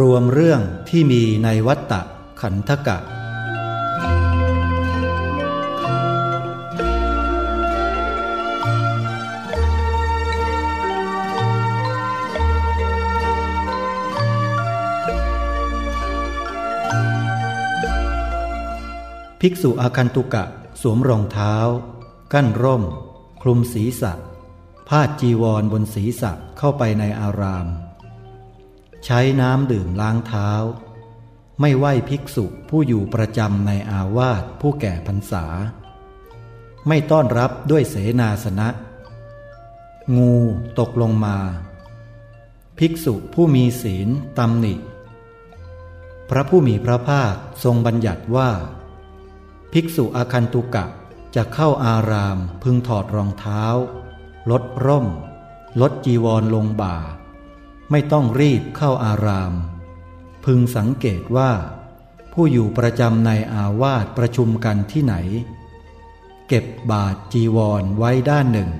รวมเรื่องที่มีในวัตตะขันธกะ ภิกษุอาคันตุกะสวมรองเท้า กั้นร่ม คลุมศีรษะพาดจีวรบนศีรษะเข้าไปในอาราม ใช้น้ำดื่มล้างเท้า ไม่ไหวภิกษุผู้อยู่ประจำในอาวาสผู้แก่พรรษา ไม่ต้อนรับด้วยเสนาสนะ งูตกลงมา ภิกษุผู้มีศีลตำหนิ พระผู้มีพระภาคทรงบัญญัติว่า ภิกษุอาคันตุกะจะเข้าอารามพึงถอดรองเท้า ลดร่ม ลดจีวรลงบ่า ไม่ต้องรีบเข้าอาราม พึงสังเกตว่า ผู้อยู่ประจำในอาวาสประชุมกันที่ไหน เก็บบาทจีวรไว้ด้านหนึ่ง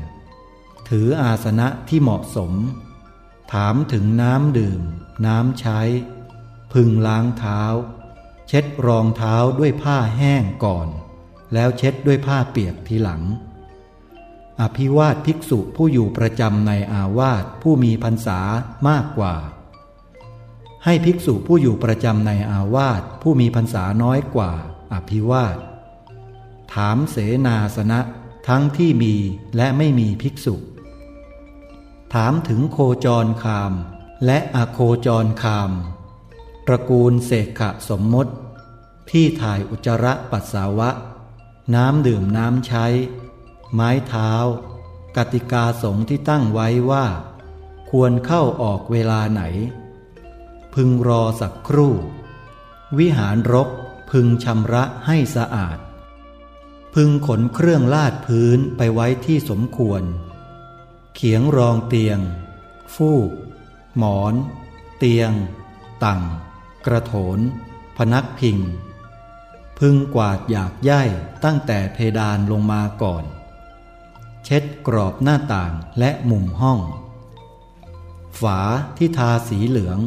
ถืออาสนะที่เหมาะสม ถามถึงน้ำดื่ม น้ำใช้ พึงล้างเท้า เช็ดรองเท้าด้วยผ้าแห้งก่อน แล้วเช็ดด้วยผ้าเปียกทีหลัง อภิวาทภิกษุผู้อยู่ประจำในอาวาสผู้มีพรรษามากกว่า ให้ภิกษุผู้อยู่ประจำในอาวาสผู้มีพรรษาน้อยกว่า อภิวาท ถามเสนาสนะทั้งที่มีและไม่มีภิกษุ ถามถึงโคจรคาม และอโคจรคาม ตระกูลเสกขะสมมติ ที่ถ่ายอุจระปัสสาวะ น้ำดื่มน้ำใช้ ไม้เท้า กติกาสงที่ตั้งไว้ว่า ควรเข้าออกเวลาไหน พึงรอสักครู่ วิหารรกพึงชำระให้สะอาด พึงขนเครื่องลาดพื้นไปไว้ที่สมควร เขียงรองเตียง ฟูก หมอน เตียง ตังกระโถน พนักพิง พึงกวาดหยากย่ายตั้งแต่เพดานลงมาก่อน เช็ดกรอบหน้าต่างและมุมห้อง ฝาที่ทาสีเหลือง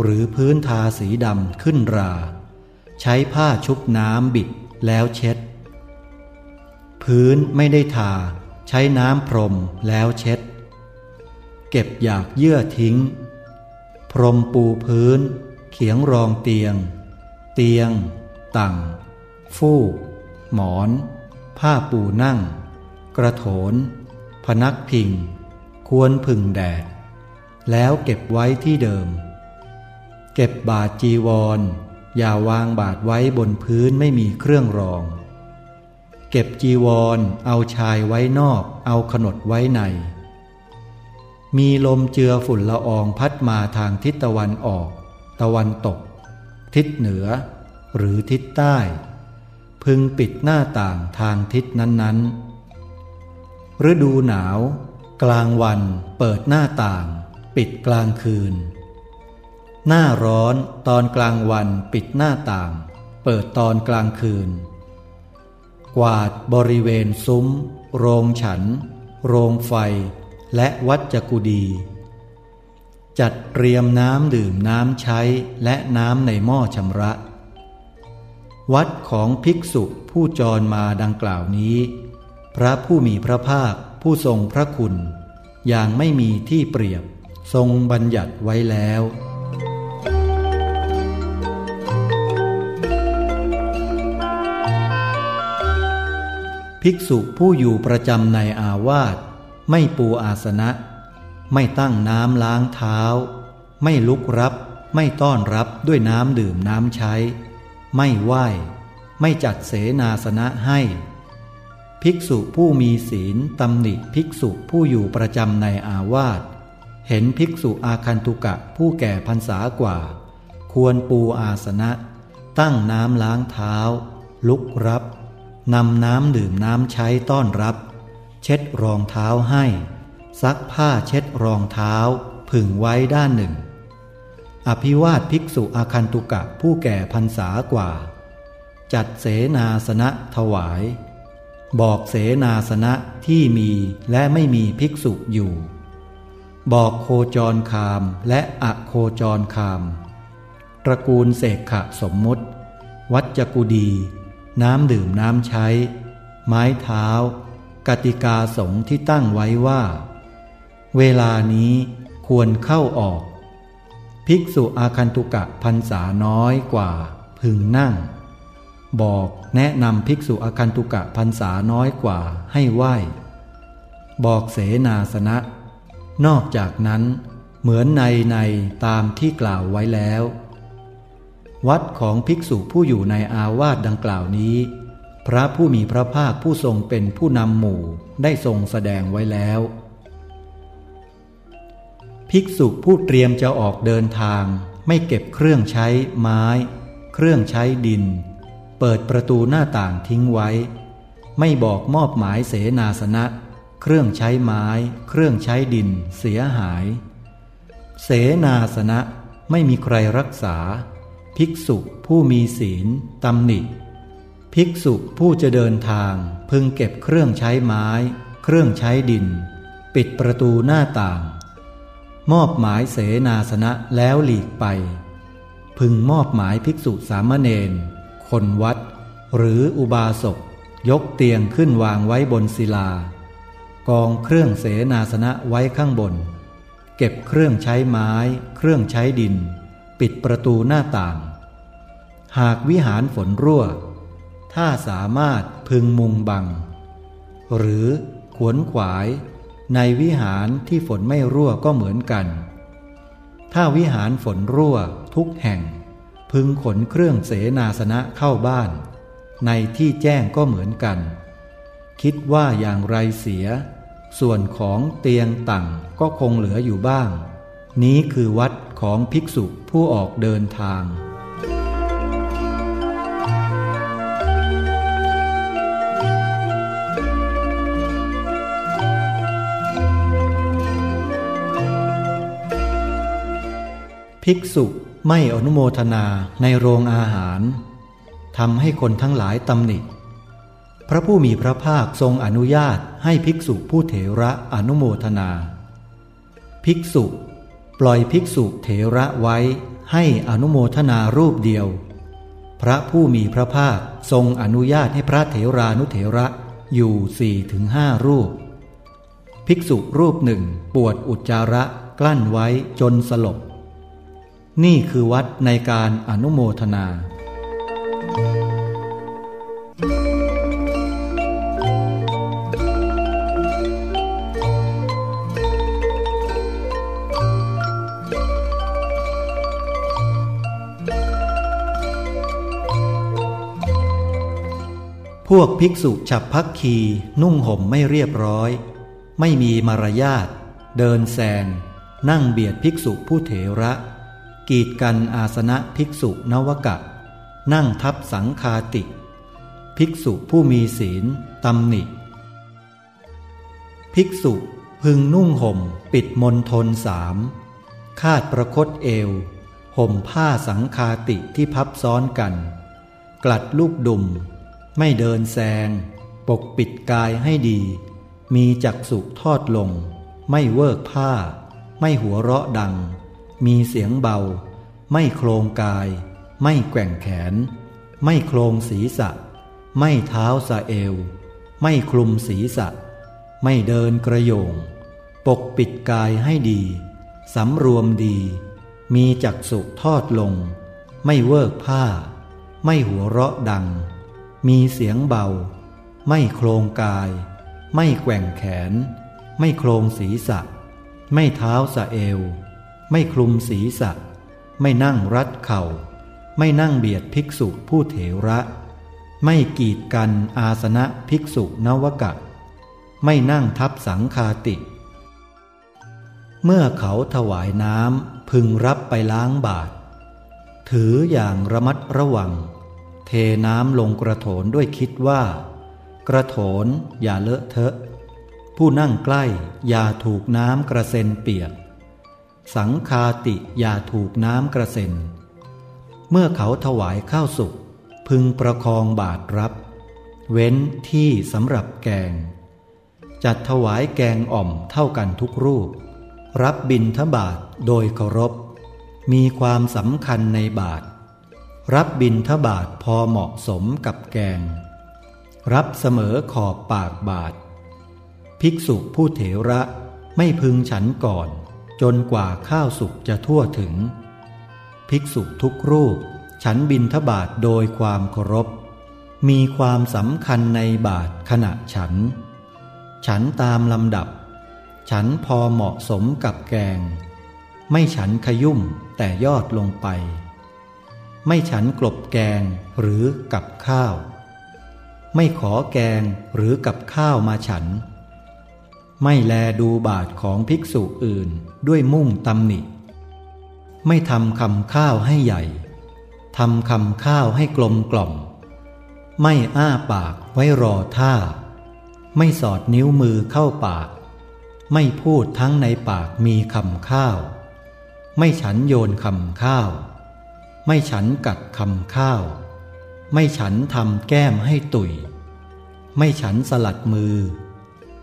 หรือพื้นทาสีดำขึ้นรา ใช้ผ้าชุบน้ำบิดแล้วเช็ด พื้นไม่ได้ทา ใช้น้ำพรมแล้วเช็ด เก็บหยากเยื่อทิ้ง พรมปูพื้น เขียงรองเตียง เตียง ตังฟูก หมอน ผ้าปูนั่ง กระโถน พนักพิง ควรพึ่งแดด แล้วเก็บไว้ที่เดิม เก็บบาทจีวร อย่าวางบาทไว้บนพื้นไม่มีเครื่องรอง เก็บจีวรเอาชายไว้นอกเอาขนดไว้ใน มีลมเจือฝุ่นละอองพัดมาทางทิศตะวันออก ตะวันตก ทิศเหนือ หรือทิศใต้ พึงปิดหน้าต่างทางทิศนั้นๆ ฤดูหนาว กลางวันเปิดหน้าต่าง ปิดกลางคืน หน้าร้อนตอนกลางวันปิดหน้าต่าง เปิดตอนกลางคืน กวาดบริเวณซุ้ม โรงฉัน โรงไฟ และวัดจกุดี จัดเตรียมน้ำดื่มน้ำใช้และน้ำในหม้อชำระ วัดของภิกษุผู้จรมาดังกล่าวนี้ พระผู้มีพระภาคผู้ทรงพระคุณ อย่างไม่มีที่เปรียบทรงบัญญัติไว้แล้ว ภิกษุผู้อยู่ประจำในอาวาสไม่ปูอาสนะ ไม่ตั้งน้ำล้างเท้า ไม่ลุกรับไม่ต้อนรับด้วยน้ำดื่มน้ำใช้ ไม่ไหว้ ไม่จัดเสนาสนะให้ ภิกษุผู้มีศีลตำหนิภิกษุผู้อยู่ประจำในอาวาสเห็นภิกษุอาคันตุกะผู้แก่พรรษากว่า ควรปูอาสนะ ตั้งน้ำล้างเท้า ลุกรับนำน้ำดื่มน้ำใช้ต้อนรับ เช็ดรองเท้าให้ ซักผ้าเช็ดรองเท้า ผึ่งไว้ด้านหนึ่ง อภิวาทภิกษุอาคันตุกะผู้แก่พรรษากว่า จัดเสนาสนะถวาย บอกเสนาสนะที่มีและไม่มีภิกษุอยู่ บอกโคจรคามและอะโคจรคาม ตระกูลเสกขะสมมุติ วัจกุดี น้ำดื่มน้ำใช้ ไม้เท้า กติกาสงที่ตั้งไว้ว่า เวลานี้ควรเข้าออก ภิกษุอาคันตุกะพันษาน้อยกว่าพึงนั่ง บอกแนะนำภิกษุอาคันตุกะพันษาน้อยกว่าให้ไหว้ บอกเสนาสนะ นอกจากนั้น เหมือนในในตามที่กล่าวไว้แล้ว วัดของภิกษุผู้อยู่ในอาวาสดังกล่าวนี้ พระผู้มีพระภาคผู้ทรงเป็นผู้นำหมู่ได้ทรงแสดงไว้แล้ว ภิกษุผู้เตรียมจะออกเดินทางไม่เก็บเครื่องใช้ไม้ เครื่องใช้ดิน เปิดประตูหน้าต่างทิ้งไว้ ไม่บอกมอบหมายเสนาสนะ เครื่องใช้ไม้ เครื่องใช้ดิน เสียหาย เสนาสนะไม่มีใครรักษา ภิกษุผู้มีศีลตำหนิ ภิกษุผู้จะเดินทางพึงเก็บเครื่องใช้ไม้ เครื่องใช้ดิน ปิดประตูหน้าต่าง มอบหมายเสนาสนะแล้วหลีกไป พึงมอบหมายภิกษุสามเณร คนวัด หรืออุบาสก ยกเตียงขึ้นวางไว้บนศิลา กองเครื่องเสนาสนะไว้ข้างบน เก็บเครื่องใช้ไม้ เครื่องใช้ดิน ปิดประตูหน้าต่าง หากวิหารฝนรั่ว ถ้าสามารถพึงมุงบัง หรือขวนขวาย ในวิหารที่ฝนไม่รั่วก็เหมือนกัน ถ้าวิหารฝนรั่วทุกแห่ง พึงขนเครื่องเสนาสนะเข้าบ้าน ในที่แจ้งก็เหมือนกัน คิดว่าอย่างไรเสีย ส่วนของเตียงต่างก็คงเหลืออยู่บ้าง นี้คือวัดของภิกษุผู้ออกเดินทางภิกษุ ไม่อนุโมทนาในโรงอาหารทำให้คนทั้งหลายตำหนิ พระผู้มีพระภาคทรงอนุญาตให้ภิกษุผู้เถระอนุโมทนา ภิกษุ ปล่อยภิกษุเถระไว้ให้อนุโมทนารูปเดียว พระผู้มีพระภาคทรงอนุญาตให้พระเถรานุเถระอยู่สี่ถึงห้ารูป ภิกษุรูปหนึ่งปวดอุจจาระกลั้นไว้จนสลบ นี่คือวัดในการอนุโมทนา พวกภิกษุฉับพักคีนุ่งห่มไม่เรียบร้อย ไม่มีมารยาท เดินแซง นั่งเบียดภิกษุผู้เถระ กีดกันอาสนะภิกษุนวกะ นั่งทับสังคาติ ภิกษุผู้มีศีลตำหนิ ภิกษุพึงนุ่งห่มปิดมนทนสามคาดประคตเอว ห่มผ้าสังคาติที่พับซ้อนกัน กลัดลูกดุม ไม่เดินแซง ปกปิดกายให้ดี มีจักสุทอดลง ไม่เวิกผ้า ไม่หัวเราะดัง มีเสียงเบา ไม่โครงกาย ไม่แกว่งแขน ไม่โครงศีรษะ ไม่เท้าสะเอว ไม่คลุมศีรษะ ไม่เดินกระโยง ปกปิดกายให้ดี สำรวมดี มีจักสุทอดลง ไม่เวิกผ้า ไม่หัวเราะดัง มีเสียงเบา ไม่โครงกาย ไม่แกว่งแขน ไม่โครงศีรษะ ไม่เท้าสะเอว ไม่คลุมศีรษะ ไม่นั่งรัดเข่า ไม่นั่งเบียดภิกษุผู้เถระ ไม่กีดกันอาสนะภิกษุนวกะ ไม่นั่งทับสังคาติ เมื่อเขาถวายน้ำพึงรับไปล้างบาท ถืออย่างระมัดระวัง เทน้ำลงกระโถนด้วยคิดว่า กระโถนอย่าเลอะเทอะ ผู้นั่งใกล้อย่าถูกน้ำกระเซ็นเปียก สังคาติอย่าถูกน้ำกระเซ็น เมื่อเขาถวายข้าวสุกพึงประคองบาทรับ เว้นที่สำหรับแกง จัดถวายแกงอ่อมเท่ากันทุกรูป รับบินทบาทโดยเคารพ มีความสำคัญในบาทรับบินทบาทพอเหมาะสมกับแกง รับเสมอขอบปากบาท ภิกษุผู้เถระไม่พึงฉันก่อน จนกว่าข้าวสุกจะทั่วถึง ภิกษุทุกรูป ฉันบินทบาทโดยความเคารพ มีความสำคัญในบาทขณะฉัน ฉันตามลำดับ ฉันพอเหมาะสมกับแกง ไม่ฉันขยุ่มแต่ยอดลงไป ไม่ฉันกลบแกงหรือกับข้าว ไม่ขอแกงหรือกับข้าวมาฉัน ไม่แลดูบาทของภิกษุอื่น ด้วยมุ่งตำหนิ ไม่ทำคำข้าวให้ใหญ่ทำคำข้าวให้กลมกล่อม ไม่อ้าปากไว้รอท่า ไม่สอดนิ้วมือเข้าปาก ไม่พูดทั้งในปากมีคำข้าว ไม่ฉันโยนคำข้าว ไม่ฉันกัดคำข้าว ไม่ฉันทำแก้มให้ตุย ไม่ฉันสลัดมือ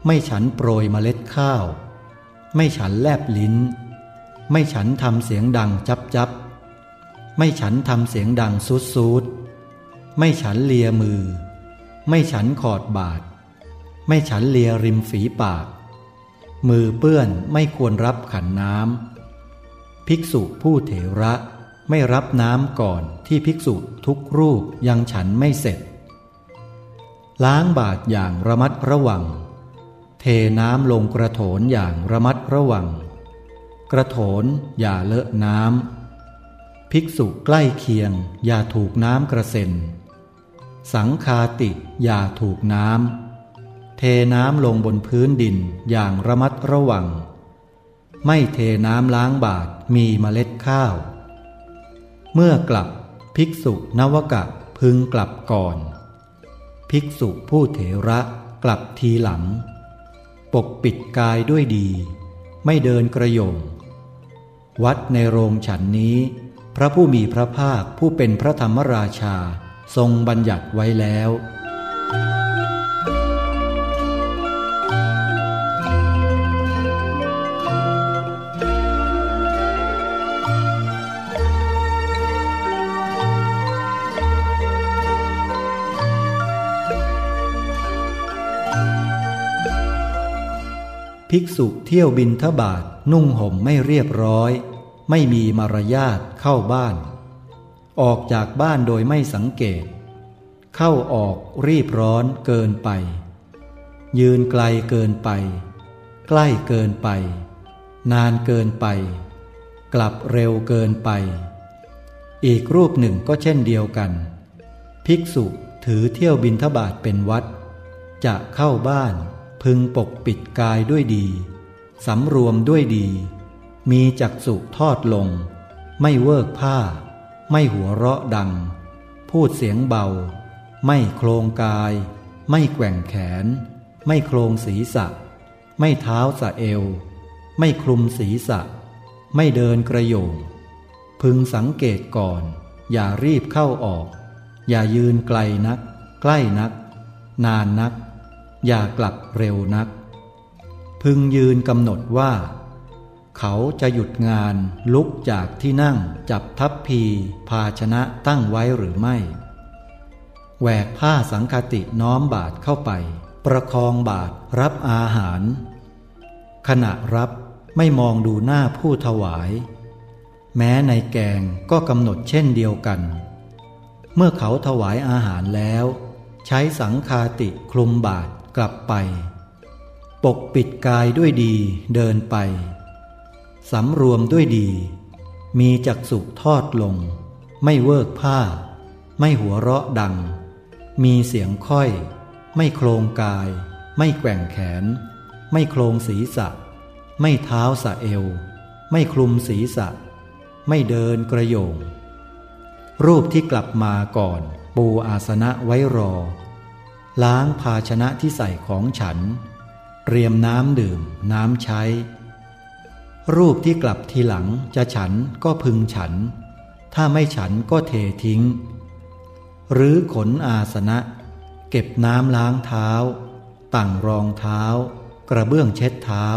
ไม่ฉันโปรยเมล็ดข้าว ไม่ฉันแลบลิ้น ไม่ฉันทำเสียงดังจับจับไม่ฉันทำเสียงดังซูดซูดไม่ฉันเลียมือ ไม่ฉันขอดบาดไม่ฉันเลียริมฝีปาก มือเปื้อนไม่ควรรับขันน้ำภิกษุผู้เถระไม่รับน้ำก่อนที่ภิกษุทุกรูปยังฉันไม่เสร็จ ล้างบาดอย่างระมัดระวัง เทน้ำลงกระโถนอย่างระมัดระวัง กระโถนอย่าเลอะน้ำ ภิกษุใกล้เคียง อย่าถูกน้ำกระเซ็น สังคาติอย่าถูกน้ำ เทน้ำลงบนพื้นดินอย่างระมัดระวัง ไม่เทน้ำล้างบาทมีเมล็ดข้าว เมื่อกลับภิกษุนวกะพึงกลับก่อน ภิกษุผู้เถระกลับทีหลัง ปกปิดกายด้วยดี ไม่เดินกระยง วัดในโรงฉันนี้ พระผู้มีพระภาคผู้เป็นพระธรรมราชาทรงบัญญัติไว้แล้ว ภิกษุเที่ยวบินทบาทนุ่งห่มไม่เรียบร้อย ไม่มีมารยาทเข้าบ้าน ออกจากบ้านโดยไม่สังเกต เข้าออกรีบร้อนเกินไป ยืนไกลเกินไป ใกล้เกินไป นานเกินไป กลับเร็วเกินไป อีกรูปหนึ่งก็เช่นเดียวกัน ภิกษุถือเที่ยวบินทบาทเป็นวัด จะเข้าบ้าน พึงปกปิดกายด้วยดี สำรวมด้วยดี มีจักสุทอดลง ไม่เวิกผ้า ไม่หัวเราะดัง พูดเสียงเบา ไม่โครงกาย ไม่แกว่งแขน ไม่โครงศีรษะ ไม่เท้าสะเอว ไม่คลุมศีรษะ ไม่เดินกระโยง พึงสังเกตก่อน อย่ารีบเข้าออก อย่ายืนไกลนัก ใกล้นัก นานนัก อย่ากลับเร็วนัก พึงยืนกำหนดว่า เขาจะหยุดงานลุกจากที่นั่งจับทัพพีภาชนะตั้งไว้หรือไม่ แหวกผ้าสังคติน้อมบาทเข้าไป ประคองบาทรับอาหาร ขณะรับไม่มองดูหน้าผู้ถวาย แม้ในแกงก็กำหนดเช่นเดียวกัน เมื่อเขาถวายอาหารแล้ว ใช้สังคาติคลุมบาท กลับไป ปกปิดกายด้วยดีเดินไป สำรวมด้วยดี มีจักสุทอดลง ไม่เวิกผ้า ไม่หัวเราะดัง มีเสียงค่อย ไม่โครงกาย ไม่แกว่งแขน ไม่โครงศีรษะ ไม่เท้าสะเอว ไม่คลุมศีรษะ ไม่เดินกระโยง รูปที่กลับมาก่อน ปูอาสนะไว้รอ ล้างภาชนะที่ใส่ของฉัน เตรียมน้ำดื่ม น้ำใช้ รูปที่กลับทีหลังจะฉันก็พึงฉัน ถ้าไม่ฉันก็เททิ้ง หรือขนอาสนะ เก็บน้ำล้างเท้าตั้งรองเท้า กระเบื้องเช็ดเท้า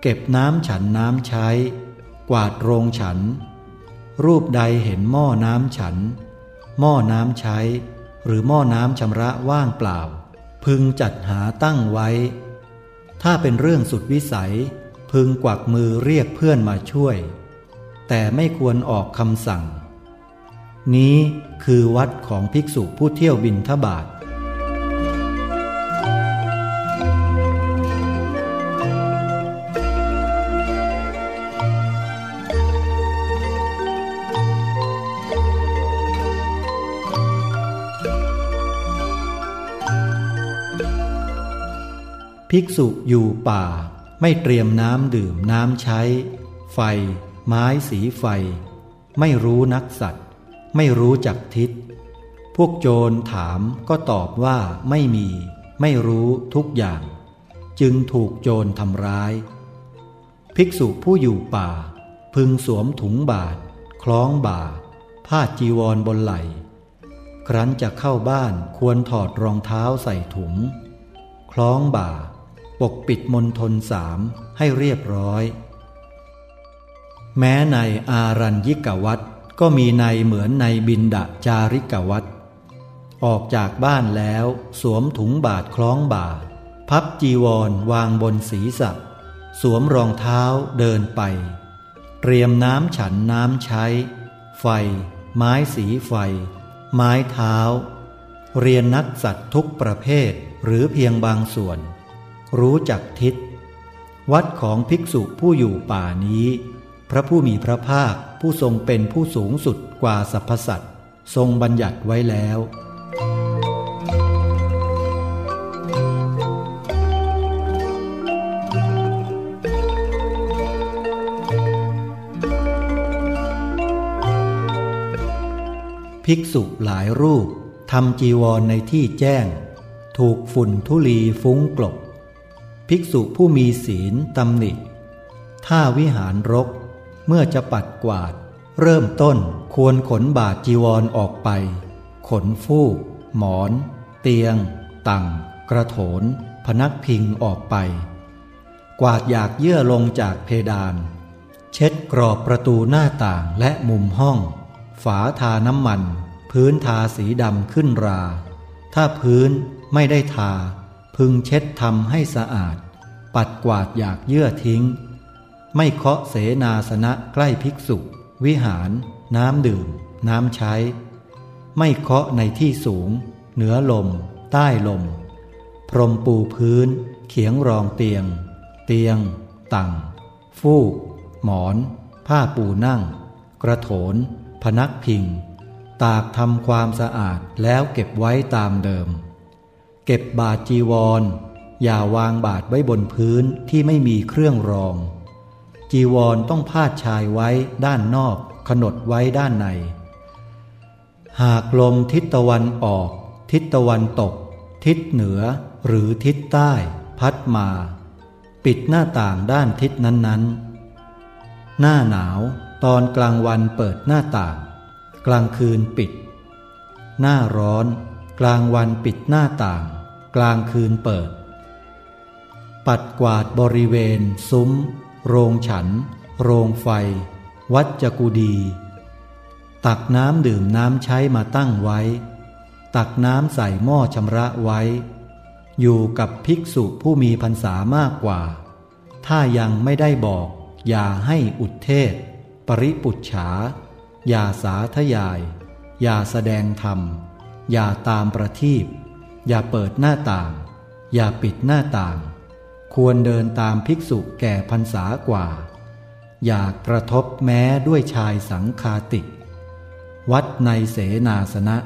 เก็บน้ำฉันน้ำใช้ กวาดโรงฉัน รูปใดเห็นหม้อน้ำฉัน หม้อน้ำใช้ หรือหม้อน้ำชำระว่างเปล่า พึงจัดหาตั้งไว้ ถ้าเป็นเรื่องสุดวิสัย พึงกวักมือเรียกเพื่อนมาช่วย แต่ไม่ควรออกคำสั่ง นี้คือวัดของภิกษุผู้เที่ยวบินทบาท ภิกษุอยู่ป่า ไม่เตรียมน้ำดื่มน้ำใช้ ไฟ ไม้สีไฟ ไม่รู้นักสัตว์ ไม่รู้จักทิศ พวกโจรถามก็ตอบว่าไม่มี ไม่รู้ทุกอย่าง จึงถูกโจรทำร้าย ภิกษุผู้อยู่ป่า พึงสวมถุงบาท คล้องบ่าผ้าจีวรบนไหล ครั้นจะเข้าบ้านควรถอดรองเท้าใส่ถุง คล้องบ่า ปกปิดมนทนสามให้เรียบร้อย แม้ในอารัญยิกวัตก็มีในเหมือนในบินดาจาริกวัตออกจากบ้านแล้วสวมถุงบาทคล้องบ่า พับจีวรวางบนศีรษะ สวมรองเท้าเดินไป เตรียมน้ำฉันน้ำใช้ ไฟ ไม้สีไฟ ไม้เท้า เรียนนักสัตว์ทุกประเภทหรือเพียงบางส่วน รู้จักทิศ วัดของภิกษุผู้อยู่ป่านี้ พระผู้มีพระภาคผู้ทรงเป็นผู้สูงสุดกว่าสรรพสัตว์ทรงบัญญัติไว้แล้ว ภิกษุหลายรูปทำจีวรในที่แจ้ง ถูกฝุ่นทุลีฟุ้งกลบ ภิกษุผู้มีศีลตำหนิ ถ้าวิหารรก เมื่อจะปัดกวาด เริ่มต้นควรขนบาจีวรอออกไป ขนฟูก หมอน เตียง ตังกระโถน พนักพิงออกไป กวาดอยากเยื่อลงจากเพดาน เช็ดกรอบประตูหน้าต่างและมุมห้อง ฝาทาน้ำมัน พื้นทาสีดำขึ้นรา ถ้าพื้นไม่ได้ทา พึงเช็ดทำให้สะอาด ปัดกวาดอยากเยื่อทิ้ง ไม่เคาะเสนาสนะใกล้ภิกษุ วิหาร น้ำดื่ม น้ำใช้ ไม่เคาะในที่สูง เหนือลม ใต้ลม พรมปูพื้น เขียงรองเตียง เตียงตังฟูก หมอน ผ้าปูนั่ง กระโถน พนักพิง ตากทำความสะอาดแล้วเก็บไว้ตามเดิม เก็บบาทจีวร อย่าวางบาทไว้บนพื้นที่ไม่มีเครื่องรอง จีวรต้องพาดชายไว้ด้านนอก ขนดไว้ด้านใน หากลมทิศตะวันออก ทิศตะวันตก ทิศเหนือ หรือทิศใต้ พัดมา ปิดหน้าต่างด้านทิศนั้นๆ หน้าหนาวตอนกลางวันเปิดหน้าต่าง กลางคืนปิด หน้าร้อนกลางวันปิดหน้าต่าง กลางคืนเปิด ปัดกวาดบริเวณ ซุ้ม โรงฉัน โรงไฟ วัดจกุดี ตักน้ำดื่มน้ำใช้มาตั้งไว้ ตักน้ำใส่หม้อชำระไว้ อยู่กับภิกษุผู้มีพรรษามากกว่า ถ้ายังไม่ได้บอกอย่าให้อุดเทศ ปริปุจฉา อย่าสาธยาย อย่าแสดงธรรม อย่าตามประทีป อย่าเปิดหน้าต่าง อย่าปิดหน้าต่าง ควรเดินตามภิกษุแก่พรรษากว่า อย่ากระทบแม้ด้วยชายสังคาติ วัดในเสนาสนะ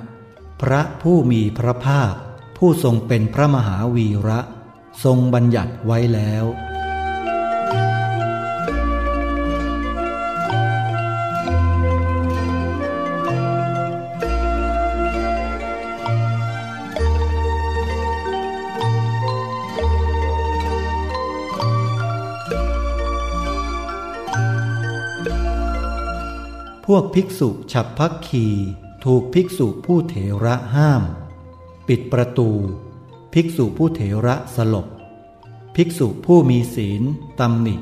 พระผู้มีพระภาค ผู้ทรงเป็นพระมหาวีระ ทรงบัญญัติไว้แล้ว วกภิกษุฉับพักขีถูกภิกษุผู้เถระห้าม ปิดประตู ภิกษุผู้เถระสลบ ภิกษุผู้มีศีลตำหนิ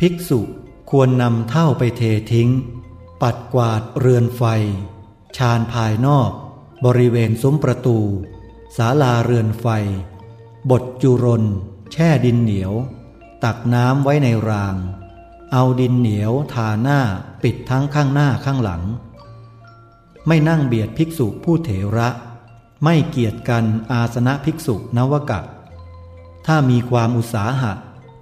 ภิกษุควรนำเท่าไปเททิ้ง ปัดกวาดเรือนไฟ ชานภายนอก บริเวณซุ้มประตูศาลาเรือนไฟ บทจุรน แช่ดินเหนียว ตักน้ำไว้ในราง เอาดินเหนียวทาหน้าปิดทั้งข้างหน้าข้างหลัง ไม่นั่งเบียดภิกษุผู้เถระ ไม่เกียดกันอาสนะภิกษุนวกะ ถ้ามีความอุตสาหะ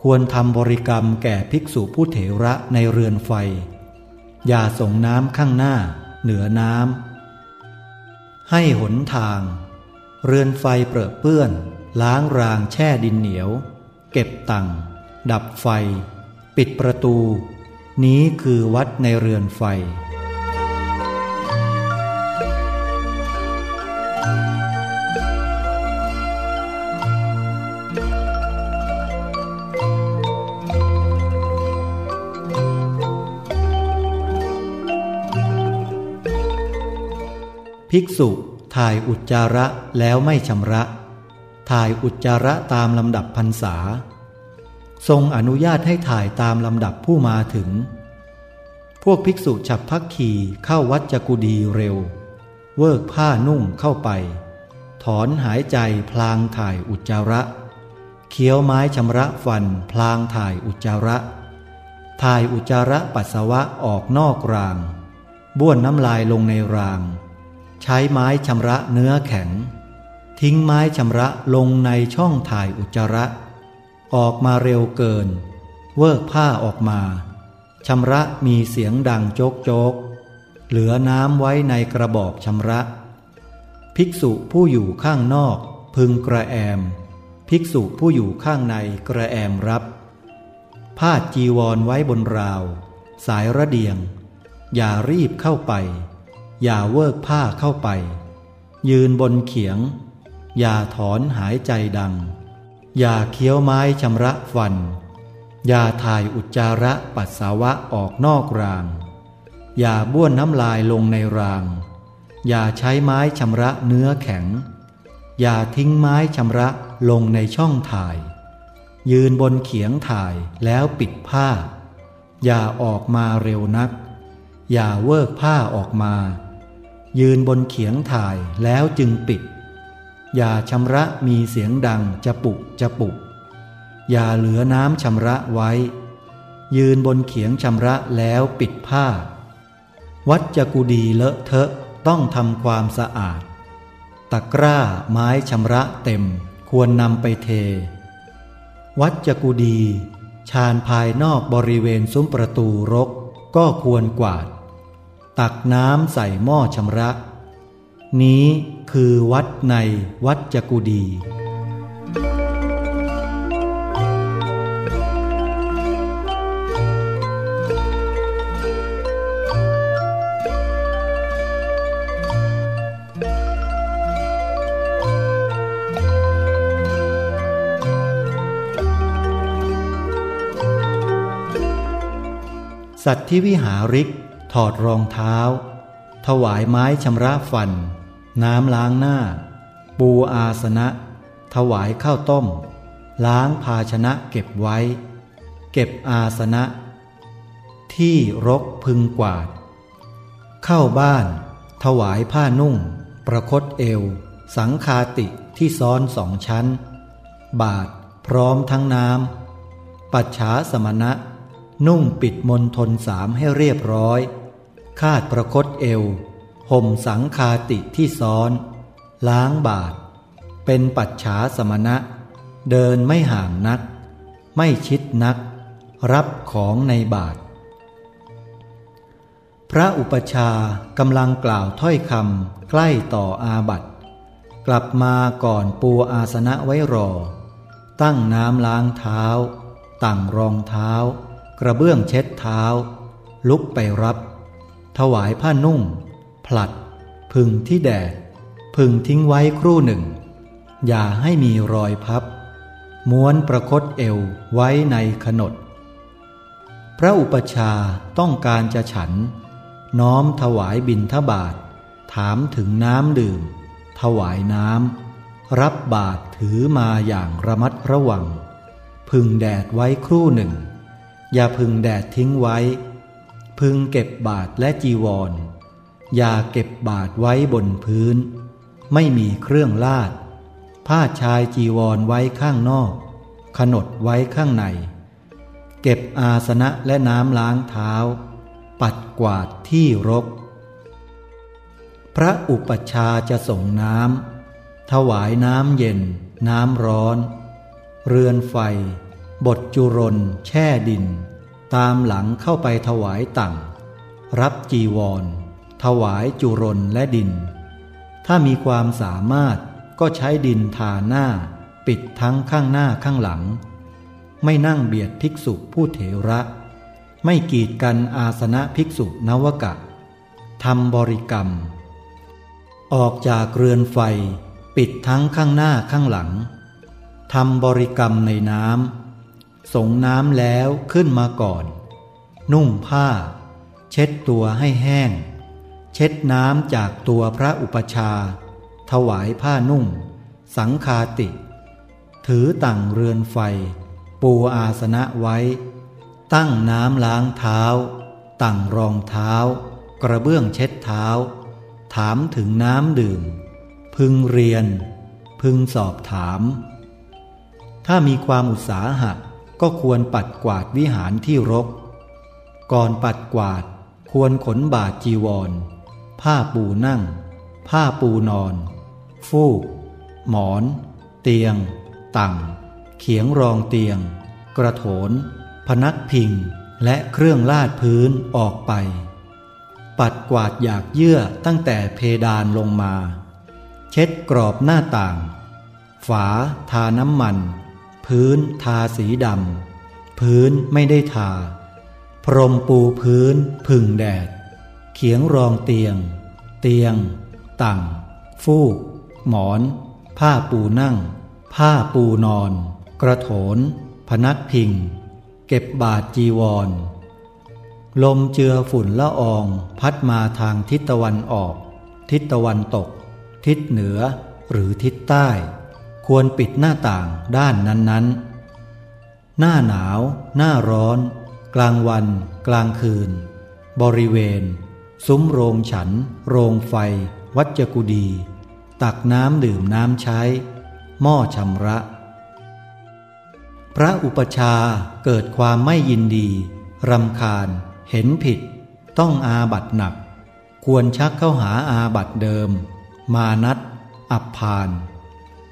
ควรทำบริกรรมแก่ภิกษุผู้เถระในเรือนไฟ อย่าส่งน้ำข้างหน้า เหนือน้ำให้หนทาง เรือนไฟเปรอะเปื้อน ล้างรางแช่ดินเหนียว เก็บตังดับไฟ ปิดประตู นี้คือวัดในเรือนไฟ ภิกษุถ่ายอุจจาระแล้วไม่ชำระ ถ่ายอุจจาระตามลำดับพรรษา ทรงอนุญาตให้ถ่ายตามลำดับผู้มาถึง พวกภิกษุฉับพักขี่เข้าวัดจกุดีเร็ว เวิกผ้านุ่งเข้าไป ถอนหายใจพลางถ่ายอุจจาระ เคี้ยวไม้ชำระฟันพลางถ่ายอุจจาระ ถ่ายอุจจาระปัสสาวะออกนอกราง บ้วนน้ำลายลงในราง ใช้ไม้ชำระเนื้อแข็ง ทิ้งไม้ชำระลงในช่องถ่ายอุจจาระ ออกมาเร็วเกิน เวิกผ้าออกมาชำระมีเสียงดังโจกโจก เหลือน้ำไว้ในกระบอกชำระ ภิกษุผู้อยู่ข้างนอกพึงกระแอม ภิกษุผู้อยู่ข้างในกระแอมรับผ้าจีวรไว้บนราว สายระเดียง อย่ารีบเข้าไป อย่าเวิกผ้าเข้าไป ยืนบนเขียง อย่าถอนหายใจดัง อย่าเคี้ยวไม้ชำระฟัน อย่าถ่ายอุจจาระปัสสาวะออกนอกราง อย่าบ้วนน้ำลายลงในราง อย่าใช้ไม้ชำระเนื้อแข็ง อย่าทิ้งไม้ชำระลงในช่องถ่าย ยืนบนเขียงถ่ายแล้วปิดผ้า อย่าออกมาเร็วนัก อย่าเวิกผ้าออกมา ยืนบนเขียงถ่ายแล้วจึงปิด อย่าชำระมีเสียงดังจะปุกจะปุกอย่าเหลือน้ำชำระไว้ ยืนบนเขียงชำระแล้วปิดผ้า วัดจกุดีเลอะเทอะต้องทำความสะอาด ตะกร้าไม้ชำระเต็มควรนำไปเท วัดจกุดีชานภายนอกบริเวณซุ้มประตูรกก็ควรกวาด ตักน้ำใส่หม้อชำระ นี้คือวัดในวัดจกุดี สัตว์ที่วิหาริกถอดรองเท้า ถวายไม้ชำระฟัน น้ำล้างหน้า ปูอาสนะ ถวายข้าวต้ม ล้างภาชนะเก็บไว้ เก็บอาสนะ ที่รกพึงกวาด เข้าบ้าน ถวายผ้านุ่ง ประคตเอว สังคาติที่ซ้อนสองชั้น บาทพร้อมทั้งน้ำ ปัจฉาสมณะ นุ่งปิดมนทนสามให้เรียบร้อย คาดประคตเอว ห่มสังคาติที่ซ้อน ล้างบาท เป็นปัจฉาสมณะ เดินไม่ห่างนัก ไม่ชิดนัก รับของในบาท พระอุปชากำลังกล่าวถ้อยคำใกล้ต่ออาบัตกลับมาก่อนปูอาสนะไว้รอ ตั้งน้ำล้างเท้า ตั้งรองเท้า กระเบื้องเช็ดเท้า ลุกไปรับ ถวายผ้านุ่ง ผลัด พึงที่แดด พึงทิ้งไว้ครู่หนึ่ง อย่าให้มีรอยพับ ม้วนประคตเอวไว้ในขนด พระอุปชาต้องการจะฉัน น้อมถวายบินทบาทถามถึงน้ำดื่ม ถวายน้ำ รับบาทถือมาอย่างระมัดระวัง พึงแดดไว้ครู่หนึ่ง อย่าพึงแดดทิ้งไว้ พึงเก็บบาทและจีวร อย่าเก็บบาทไว้บนพื้น ไม่มีเครื่องลาด ผ้าชายจีวรไว้ข้างนอก ขนดไว้ข้างใน เก็บอาสนะและน้ำล้างเท้า ปัดกวาดที่รก พระอุปชาจะส่งน้ำถวายน้ำเย็น น้ำร้อน เรือนไฟ บทจุรน แช่ดิน ตามหลังเข้าไปถวายตั่งรับจีวร ถวายจุรนและดิน ถ้ามีความสามารถก็ใช้ดินทาหน้า ปิดทั้งข้างหน้าข้างหลัง ไม่นั่งเบียดภิกษุผู้เถระ ไม่กีดกันอาสนะภิกษุนวกะทำบริกรรม ออกจากเรือนไฟ ปิดทั้งข้างหน้าข้างหลังทำบริกรรมในน้ำสงน้ำแล้วขึ้นมาก่อน นุ่งผ้า เช็ดตัวให้แห้ง เช็ดน้ำจากตัวพระอุปชา ถวายผ้านุ่ง สังคาติ ถือตั้งเรือนไฟ ปูอาสนะไว้ ตั้งน้ำล้างเท้าตั้งรองเท้า กระเบื้องเช็ดเท้า ถามถึงน้ำดื่ม พึงเรียน พึงสอบถาม ถ้ามีความอุตสาหะก็ควรปัดกวาดวิหารที่รก ก่อนปัดกวาดควรขนบาทจีวร ผ้าปูนั่ง ผ้าปูนอน ฟูก หมอน เตียง ตั่ง เขียงรองเตียง กระโถน พนักพิง และเครื่องลาดพื้นออกไป ปัดกวาดอยากเยื่อตั้งแต่เพดานลงมา เช็ดกรอบหน้าต่าง ฝา ทาน้ำมัน พื้นทาสีดำพื้นไม่ได้ทา พรมปูพื้นพึ่งแดด เขียงรองเตียง เตียง ตั่ง ฟูก หมอน ผ้าปูนั่ง ผ้าปูนอน กระโถน พนักพิง เก็บบาทจีวร ลมเจือฝุ่นละอองพัดมาทางทิศตะวันออก ทิศตะวันตก ทิศเหนือ หรือทิศใต้ ควรปิดหน้าต่างด้านนั้นๆ หน้าหนาว หน้าร้อน กลางวัน กลางคืน บริเวณ ซุ้มโรงฉัน โรงไฟ วัจกุดี ตักน้ำดื่มน้ำใช้ หม้อชำระ พระอุปชาเกิดความไม่ยินดีรำคาญ เห็นผิด ต้องอาบัตหนัก ควรชักเข้าหาอาบัตเดิม มานัดอับพาน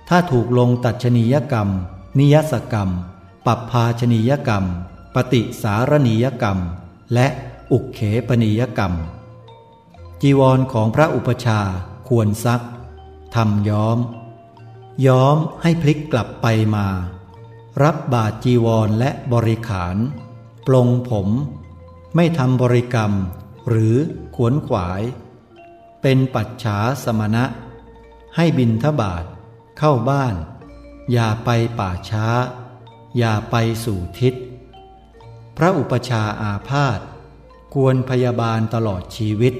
ถ้าถูกลงตัดชนียกรรม นิยสกรรม ปัปพาชนียกรรม ปฏิสารณียกรรม และอุกเขปนิยกรรม จีวรของพระอุปชาควรซักทำย้อม ย้อมให้พลิกกลับไปมา รับบาทจีวรและบริขาร ปลงผม ไม่ทำบริกรรม หรือขวนขวาย เป็นปัจฉาสมณะ ให้บินทบาทเข้าบ้าน อย่าไปป่าช้า อย่าไปสู่ทิศ พระอุปชาอาพาธควรพยาบาลตลอดชีวิต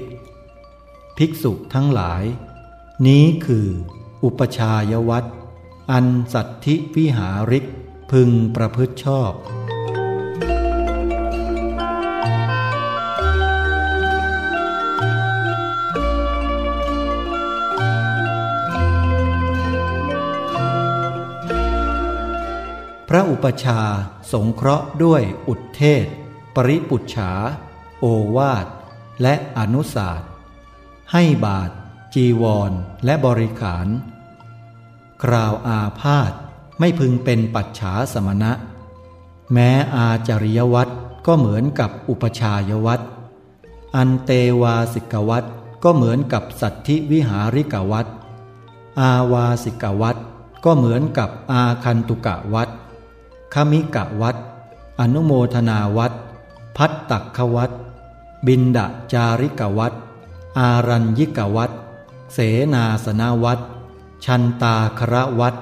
ภิกษุทั้งหลาย นี้คืออุปชายวัตอันสัตธิวิหาริกพึงประพฤติชอบ พระอุปชาสงเคราะห์ด้วยอุทเทศ ปริปุจฉา โอวาท และอนุสาส ให้บาท จีวร และบริขารคราวอาพาธไม่พึงเป็นปัจฉาสมณะ แม้อาจาริยวัตก็เหมือนกับอุปชายวัตอันเตวาสิกวัตก็เหมือนกับสัตธิวิหาริกวัตอาวาสิกวัตก็เหมือนกับอาคันตุกะวัตขมิกะวัตอนุโมทนาวัตพัตตักขวัตบินดาจาริกวัต อารัญยิกวัตเสนาสนาวัตชันตาคระวัต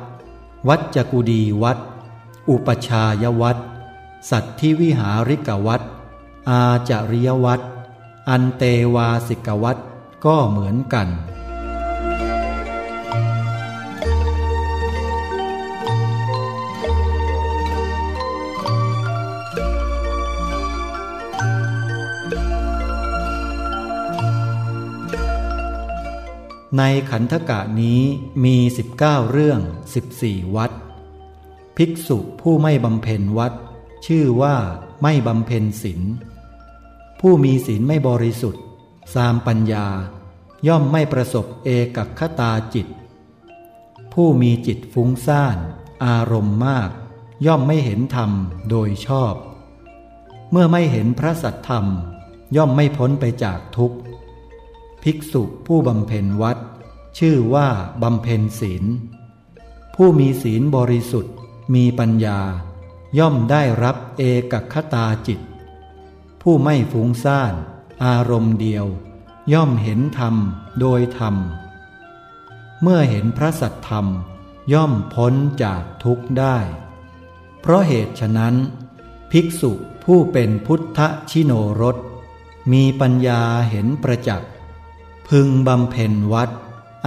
วัจจกุดีวัดอุปชายวัดสัตธิวิหาริกวัดอาจาริยวัดอันเตวาสิกวัดก็เหมือนกัน ในขันธกะนี้มีสิบเก้าเรื่องสิบสี่วัด ภิกษุผู้ไม่บำเพ็ญวัด ชื่อว่าไม่บำเพ็ญศีลผู้มีศีลไม่บริสุทธิ์สามปัญญา ย่อมไม่ประสบเอกัคตาจิต ผู้มีจิตฟุ้งซ่าน อารมณ์มาก ย่อมไม่เห็นธรรมโดยชอบ เมื่อไม่เห็นพระสัตธรรม ย่อมไม่พ้นไปจากทุกข์ ภิกษุผู้บำเพ็ญวัด ชื่อว่าบำเพ็ญศีล ผู้มีศีลบริสุทธิ์ มีปัญญา ย่อมได้รับเอกคตาจิต ผู้ไม่ฟุ้งซ่าน อารมณ์เดียว ย่อมเห็นธรรมโดยธรรม เมื่อเห็นพระสัตธรรม ย่อมพ้นจากทุกข์ได้ เพราะเหตุฉะนั้น ภิกษุผู้เป็นพุทธชิโนรสมีปัญญาเห็นประจักษ์ พึงบำเพ็ญวัด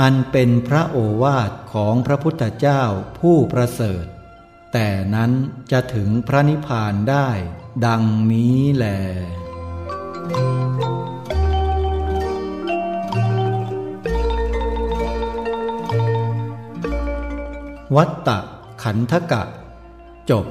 อันเป็นพระโอวาทของพระพุทธเจ้าผู้ประเสริฐ แต่นั้นจะถึงพระนิพพานได้ดังนี้แหลวัตตะขันธกะ จบ